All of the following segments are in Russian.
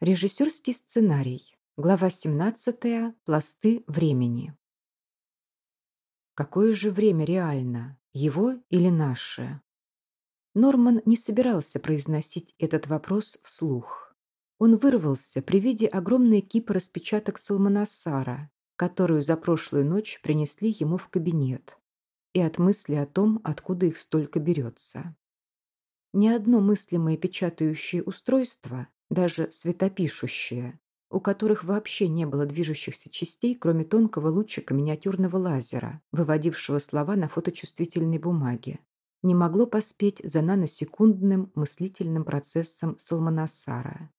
Режиссерский сценарий. Глава 17. Пласты времени. Какое же время реально? Его или наше? Норман не собирался произносить этот вопрос вслух. Он вырвался при виде огромной кипы распечаток Салманасара, которую за прошлую ночь принесли ему в кабинет, и от мысли о том, откуда их столько берется. Ни одно мыслимое печатающее устройство даже светопишущие, у которых вообще не было движущихся частей, кроме тонкого лучика миниатюрного лазера, выводившего слова на фоточувствительной бумаге, не могло поспеть за наносекундным мыслительным процессом Салманасара.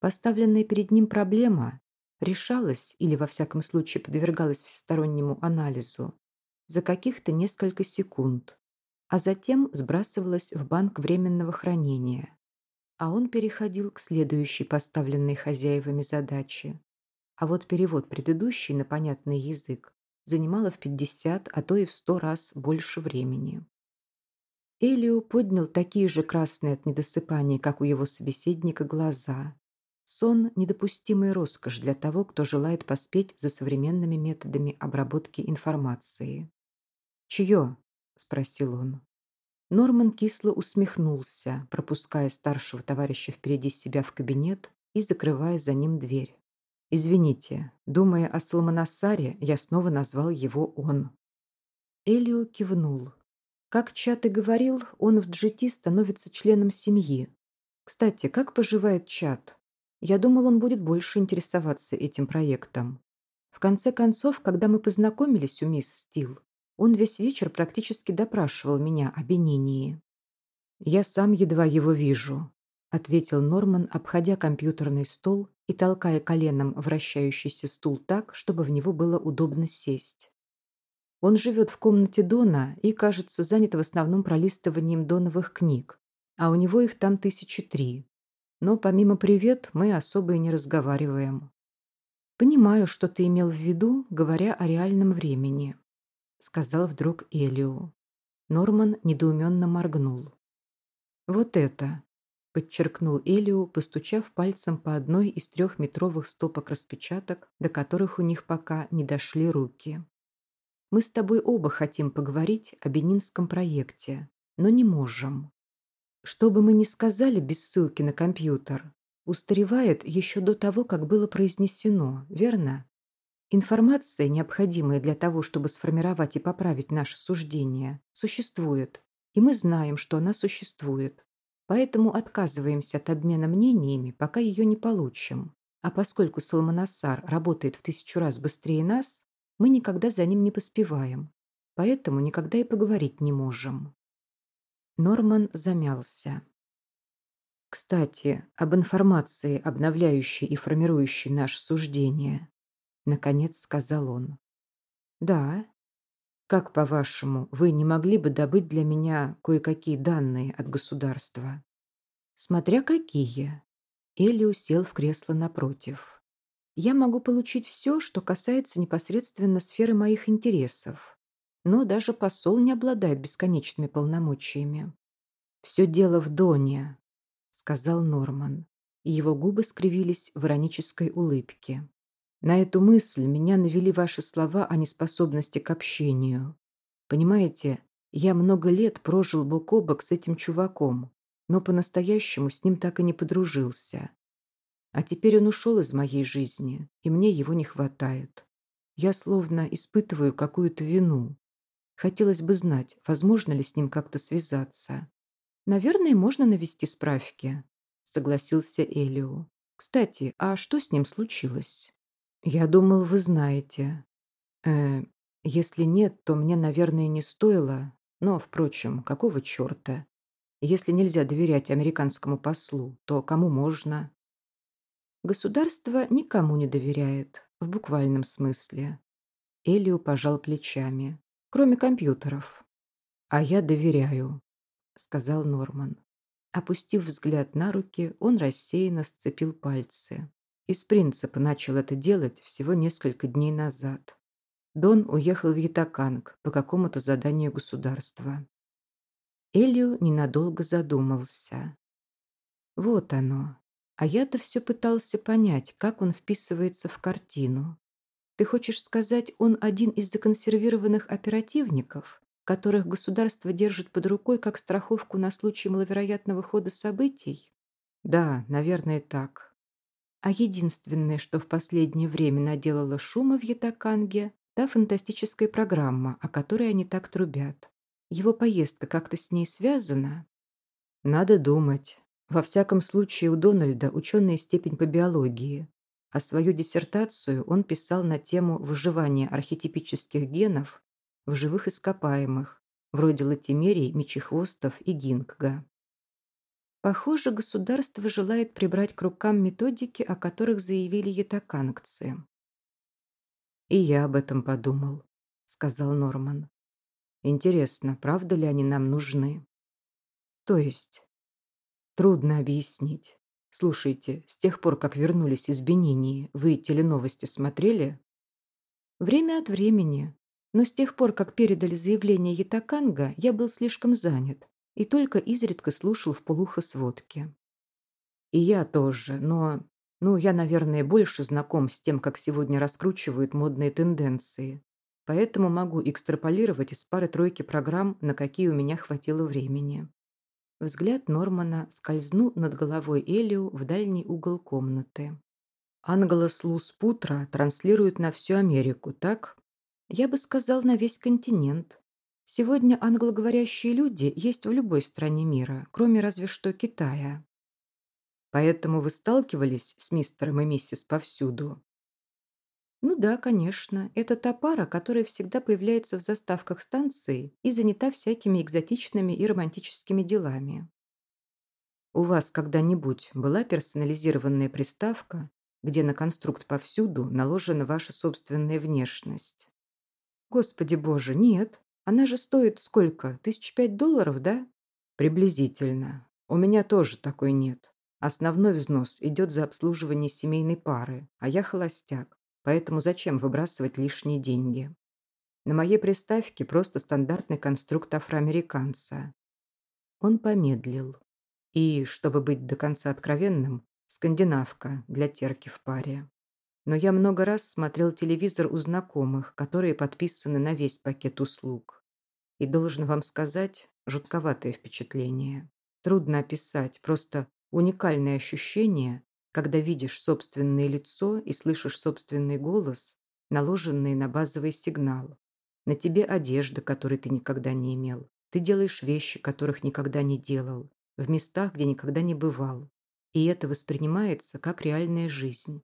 Поставленная перед ним проблема решалась или, во всяком случае, подвергалась всестороннему анализу за каких-то несколько секунд, а затем сбрасывалась в банк временного хранения, а он переходил к следующей поставленной хозяевами задаче. А вот перевод предыдущий на понятный язык занимало в 50, а то и в 100 раз больше времени. Элио поднял такие же красные от недосыпания, как у его собеседника, глаза. Сон – недопустимая роскошь для того, кто желает поспеть за современными методами обработки информации. «Чье?» – спросил он. Норман кисло усмехнулся, пропуская старшего товарища впереди себя в кабинет и закрывая за ним дверь. «Извините, думая о Салманасаре, я снова назвал его он». Элио кивнул. Как Чат и говорил, он в GT становится членом семьи. Кстати, как поживает Чат? Я думал, он будет больше интересоваться этим проектом. В конце концов, когда мы познакомились у мисс Стил, он весь вечер практически допрашивал меня о Бенинии. «Я сам едва его вижу», — ответил Норман, обходя компьютерный стол и толкая коленом вращающийся стул так, чтобы в него было удобно сесть. Он живет в комнате Дона и, кажется, занят в основном пролистыванием Доновых книг, а у него их там тысячи три. Но помимо «привет» мы особо и не разговариваем. Понимаю, что ты имел в виду, говоря о реальном времени сказал вдруг Элио. Норман недоуменно моргнул. «Вот это!» – подчеркнул Элио, постучав пальцем по одной из трехметровых стопок распечаток, до которых у них пока не дошли руки. «Мы с тобой оба хотим поговорить о бенинском проекте, но не можем. Что бы мы ни сказали без ссылки на компьютер, устаревает еще до того, как было произнесено, верно?» Информация, необходимая для того, чтобы сформировать и поправить наше суждение, существует, и мы знаем, что она существует. Поэтому отказываемся от обмена мнениями, пока ее не получим. А поскольку Салманасар работает в тысячу раз быстрее нас, мы никогда за ним не поспеваем. Поэтому никогда и поговорить не можем. Норман замялся. Кстати, об информации, обновляющей и формирующей наше суждение. Наконец сказал он. «Да. Как, по-вашему, вы не могли бы добыть для меня кое-какие данные от государства?» «Смотря какие». Элли сел в кресло напротив. «Я могу получить все, что касается непосредственно сферы моих интересов. Но даже посол не обладает бесконечными полномочиями». «Все дело в Доне», — сказал Норман. И его губы скривились в иронической улыбке. На эту мысль меня навели ваши слова о неспособности к общению. Понимаете, я много лет прожил бок о бок с этим чуваком, но по-настоящему с ним так и не подружился. А теперь он ушел из моей жизни, и мне его не хватает. Я словно испытываю какую-то вину. Хотелось бы знать, возможно ли с ним как-то связаться. Наверное, можно навести справки, согласился Элио. Кстати, а что с ним случилось? «Я думал, вы знаете. Э, если нет, то мне, наверное, не стоило. Но, впрочем, какого черта? Если нельзя доверять американскому послу, то кому можно?» Государство никому не доверяет, в буквальном смысле. Элио пожал плечами. Кроме компьютеров. «А я доверяю», — сказал Норман. Опустив взгляд на руки, он рассеянно сцепил пальцы. Из принципа начал это делать всего несколько дней назад. Дон уехал в Ятаканг по какому-то заданию государства. Элио ненадолго задумался. Вот оно. А я-то все пытался понять, как он вписывается в картину. Ты хочешь сказать, он один из законсервированных оперативников, которых государство держит под рукой как страховку на случай маловероятного хода событий? Да, наверное, так. А единственное, что в последнее время наделало шума в Ятаканге, та фантастическая программа, о которой они так трубят. Его поездка как-то с ней связана? Надо думать. Во всяком случае, у Дональда ученая степень по биологии, а свою диссертацию он писал на тему выживания архетипических генов в живых ископаемых, вроде латимерий, мечехвостов и гингга. Похоже, государство желает прибрать к рукам методики, о которых заявили ятакангцы. «И я об этом подумал», — сказал Норман. «Интересно, правда ли они нам нужны?» «То есть?» «Трудно объяснить. Слушайте, с тех пор, как вернулись из Бенинии, вы теленовости смотрели?» «Время от времени. Но с тех пор, как передали заявление Ятаканга, я был слишком занят и только изредка слушал в полухо сводки. И я тоже, но... Ну, я, наверное, больше знаком с тем, как сегодня раскручивают модные тенденции. Поэтому могу экстраполировать из пары-тройки программ, на какие у меня хватило времени. Взгляд Нормана скользнул над головой Элио в дальний угол комнаты. Анголос Лус Путра транслирует на всю Америку, так? Я бы сказал, на весь континент. Сегодня англоговорящие люди есть в любой стране мира, кроме разве что Китая. Поэтому вы сталкивались с мистером и миссис повсюду? Ну да, конечно. Это та пара, которая всегда появляется в заставках станции и занята всякими экзотичными и романтическими делами. У вас когда-нибудь была персонализированная приставка, где на конструкт повсюду наложена ваша собственная внешность? Господи боже, нет. Она же стоит сколько? Тысяч пять долларов, да? Приблизительно. У меня тоже такой нет. Основной взнос идет за обслуживание семейной пары, а я холостяк, поэтому зачем выбрасывать лишние деньги? На моей приставке просто стандартный конструкт афроамериканца. Он помедлил. И, чтобы быть до конца откровенным, скандинавка для терки в паре. Но я много раз смотрел телевизор у знакомых, которые подписаны на весь пакет услуг. И должен вам сказать, жутковатое впечатление. Трудно описать, просто уникальное ощущение, когда видишь собственное лицо и слышишь собственный голос, наложенный на базовый сигнал. На тебе одежда, которой ты никогда не имел. Ты делаешь вещи, которых никогда не делал, в местах, где никогда не бывал. И это воспринимается как реальная жизнь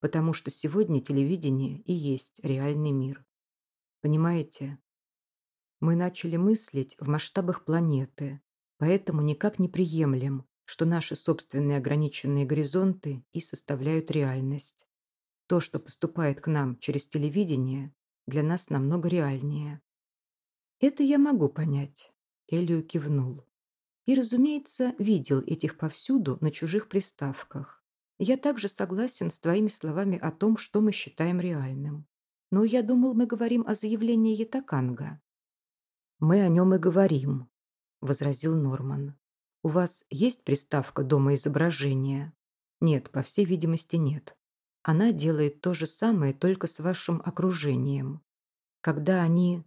потому что сегодня телевидение и есть реальный мир. Понимаете? Мы начали мыслить в масштабах планеты, поэтому никак не приемлем, что наши собственные ограниченные горизонты и составляют реальность. То, что поступает к нам через телевидение, для нас намного реальнее. Это я могу понять, Элию кивнул. И, разумеется, видел этих повсюду на чужих приставках. Я также согласен с твоими словами о том, что мы считаем реальным. Но я думал, мы говорим о заявлении Ятаканга. Мы о нем и говорим, возразил Норман. У вас есть приставка дома изображения? Нет, по всей видимости, нет. Она делает то же самое, только с вашим окружением. Когда они...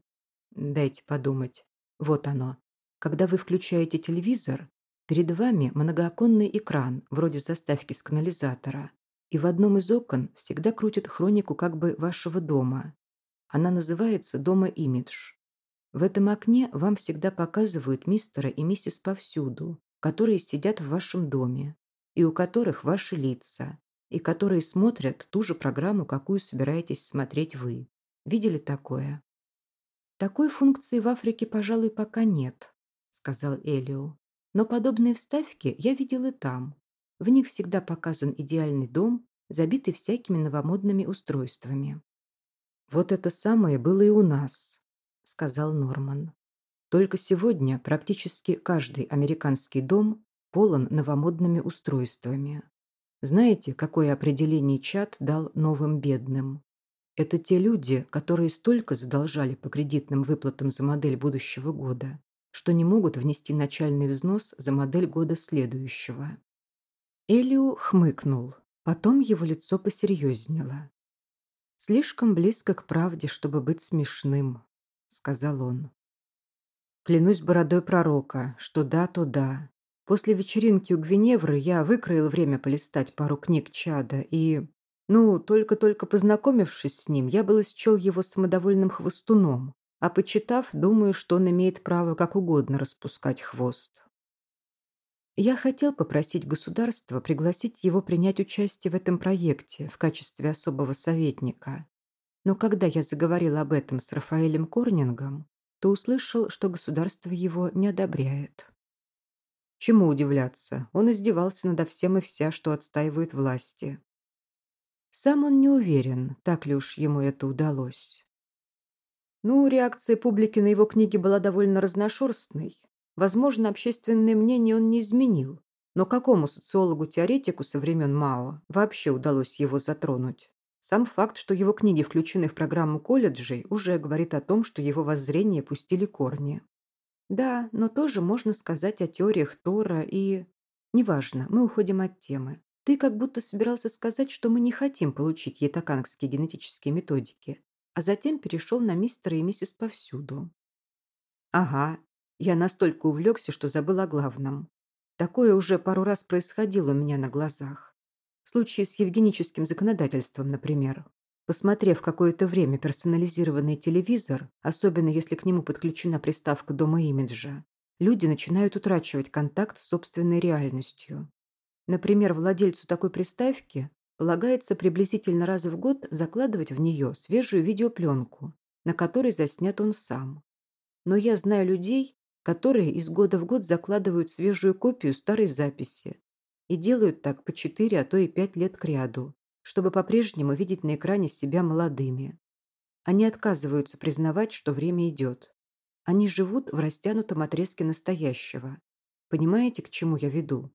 Дайте подумать. Вот оно. Когда вы включаете телевизор, Перед вами многооконный экран, вроде заставки с канализатора, и в одном из окон всегда крутят хронику как бы вашего дома. Она называется «Дома Имидж». В этом окне вам всегда показывают мистера и миссис повсюду, которые сидят в вашем доме, и у которых ваши лица, и которые смотрят ту же программу, какую собираетесь смотреть вы. Видели такое? Такой функции в Африке, пожалуй, пока нет, сказал Элио. Но подобные вставки я видел и там. В них всегда показан идеальный дом, забитый всякими новомодными устройствами. «Вот это самое было и у нас», — сказал Норман. «Только сегодня практически каждый американский дом полон новомодными устройствами. Знаете, какое определение чат дал новым бедным? Это те люди, которые столько задолжали по кредитным выплатам за модель будущего года, что не могут внести начальный взнос за модель года следующего. Элиу хмыкнул, потом его лицо посерьезнело. «Слишком близко к правде, чтобы быть смешным», — сказал он. «Клянусь бородой пророка, что да, то да. После вечеринки у Гвиневры я выкроил время полистать пару книг Чада и... Ну, только-только познакомившись с ним, я был счел его самодовольным хвостуном, а почитав, думаю, что он имеет право как угодно распускать хвост. Я хотел попросить государство пригласить его принять участие в этом проекте в качестве особого советника. Но когда я заговорил об этом с Рафаэлем Корнингом, то услышал, что государство его не одобряет. Чему удивляться? Он издевался надо всем и вся, что отстаивает власти. Сам он не уверен, так ли уж ему это удалось. Ну, реакция публики на его книги была довольно разношерстной. Возможно, общественное мнение он не изменил. Но какому социологу-теоретику со времен Мао вообще удалось его затронуть? Сам факт, что его книги включены в программу колледжей, уже говорит о том, что его воззрения пустили корни. Да, но тоже можно сказать о теориях Тора и... Неважно, мы уходим от темы. Ты как будто собирался сказать, что мы не хотим получить етакангские генетические методики, а затем перешел на мистера и миссис повсюду. Ага, я настолько увлекся, что забыл о главном. Такое уже пару раз происходило у меня на глазах. В случае с евгеническим законодательством, например. Посмотрев какое-то время персонализированный телевизор, особенно если к нему подключена приставка дома имиджа, люди начинают утрачивать контакт с собственной реальностью. Например, владельцу такой приставки полагается приблизительно раз в год закладывать в нее свежую видеопленку, на которой заснят он сам. Но я знаю людей, которые из года в год закладывают свежую копию старой записи и делают так по 4, а то и 5 лет кряду, чтобы по-прежнему видеть на экране себя молодыми. Они отказываются признавать, что время идет. Они живут в растянутом отрезке настоящего. Понимаете, к чему я веду?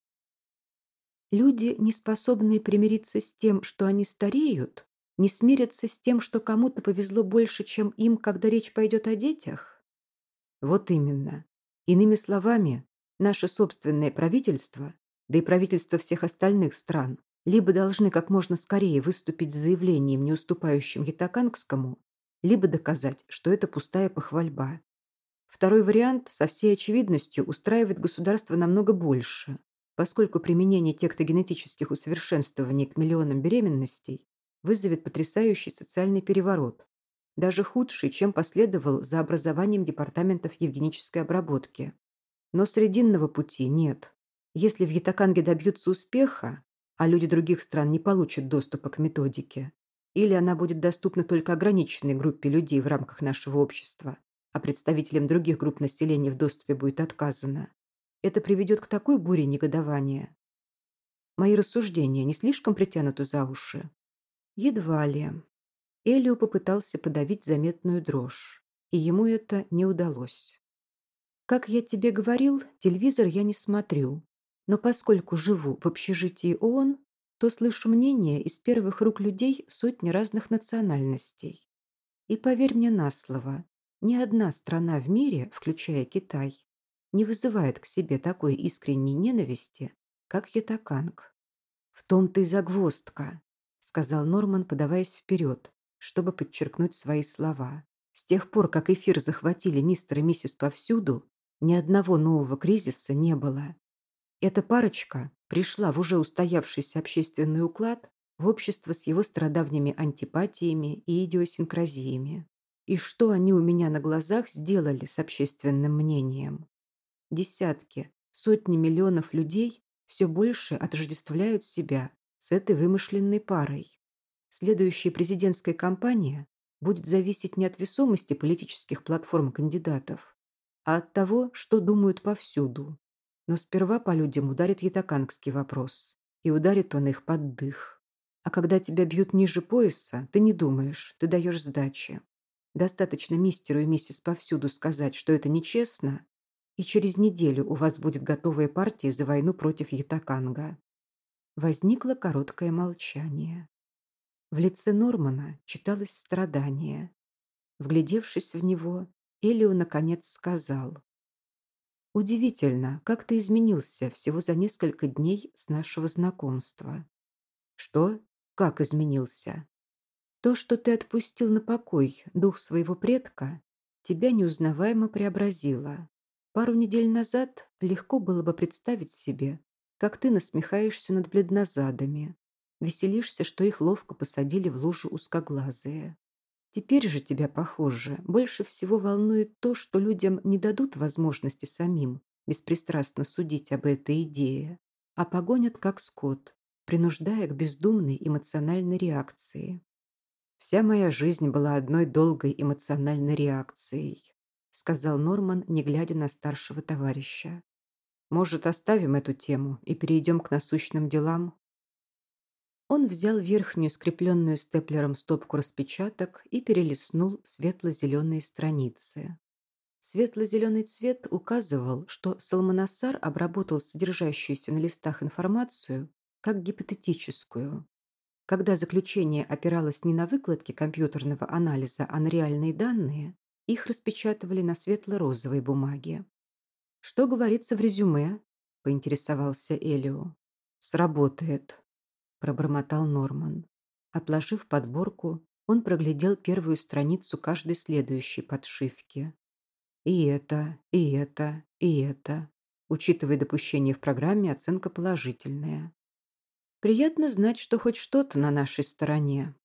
Люди, не способные примириться с тем, что они стареют, не смирятся с тем, что кому-то повезло больше, чем им, когда речь пойдет о детях? Вот именно. Иными словами, наше собственное правительство, да и правительство всех остальных стран, либо должны как можно скорее выступить с заявлением, не уступающим Ятакангскому, либо доказать, что это пустая похвальба. Второй вариант со всей очевидностью устраивает государство намного больше, поскольку применение тектогенетических усовершенствований к миллионам беременностей вызовет потрясающий социальный переворот, даже худший, чем последовал за образованием департаментов евгенической обработки. Но срединного пути нет. Если в Ятаканге добьются успеха, а люди других стран не получат доступа к методике, или она будет доступна только ограниченной группе людей в рамках нашего общества, а представителям других групп населения в доступе будет отказано, это приведет к такой буре негодования. Мои рассуждения не слишком притянуты за уши? Едва ли. Элио попытался подавить заметную дрожь, и ему это не удалось. Как я тебе говорил, телевизор я не смотрю, но поскольку живу в общежитии ООН, то слышу мнения из первых рук людей сотни разных национальностей. И поверь мне на слово, ни одна страна в мире, включая Китай, не вызывает к себе такой искренней ненависти, как Ятаканг. «В том-то и загвоздка», — сказал Норман, подаваясь вперед, чтобы подчеркнуть свои слова. С тех пор, как эфир захватили мистер и миссис повсюду, ни одного нового кризиса не было. Эта парочка пришла в уже устоявшийся общественный уклад в общество с его страдавними антипатиями и идиосинкразиями. И что они у меня на глазах сделали с общественным мнением? Десятки, сотни миллионов людей все больше отождествляют себя с этой вымышленной парой. Следующая президентская кампания будет зависеть не от весомости политических платформ кандидатов, а от того, что думают повсюду. Но сперва по людям ударит ятакангский вопрос, и ударит он их под дых. А когда тебя бьют ниже пояса, ты не думаешь, ты даешь сдачи. Достаточно мистеру и миссис повсюду сказать, что это нечестно, и через неделю у вас будет готовая партия за войну против Ятаканга». Возникло короткое молчание. В лице Нормана читалось страдание. Вглядевшись в него, Элио наконец сказал. Удивительно, как ты изменился всего за несколько дней с нашего знакомства. Что? Как изменился? То, что ты отпустил на покой дух своего предка, тебя неузнаваемо преобразило. Пару недель назад легко было бы представить себе, как ты насмехаешься над бледнозадами, веселишься, что их ловко посадили в лужу узкоглазые. Теперь же тебя, похоже, больше всего волнует то, что людям не дадут возможности самим беспристрастно судить об этой идее, а погонят как скот, принуждая к бездумной эмоциональной реакции. «Вся моя жизнь была одной долгой эмоциональной реакцией», сказал Норман, не глядя на старшего товарища. «Может, оставим эту тему и перейдем к насущным делам?» Он взял верхнюю скрепленную степлером стопку распечаток и перелистнул светло-зеленые страницы. Светло-зеленый цвет указывал, что Салманасар обработал содержащуюся на листах информацию как гипотетическую. Когда заключение опиралось не на выкладки компьютерного анализа, а на реальные данные, их распечатывали на светло-розовой бумаге. «Что говорится в резюме?» – поинтересовался Элио. «Сработает», пробормотал Норман. Отложив подборку, он проглядел первую страницу каждой следующей подшивки. И это, и это, и это. Учитывая допущение в программе, оценка положительная. Приятно знать, что хоть что-то на нашей стороне.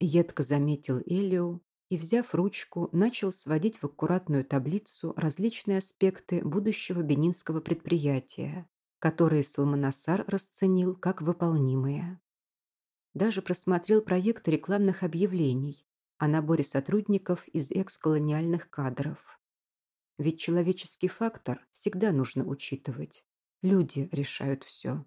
Едко заметил Элио и, взяв ручку, начал сводить в аккуратную таблицу различные аспекты будущего бенинского предприятия, которые Салманасар расценил как выполнимые. Даже просмотрел проект рекламных объявлений о наборе сотрудников из эксколониальных кадров. Ведь человеческий фактор всегда нужно учитывать. Люди решают все.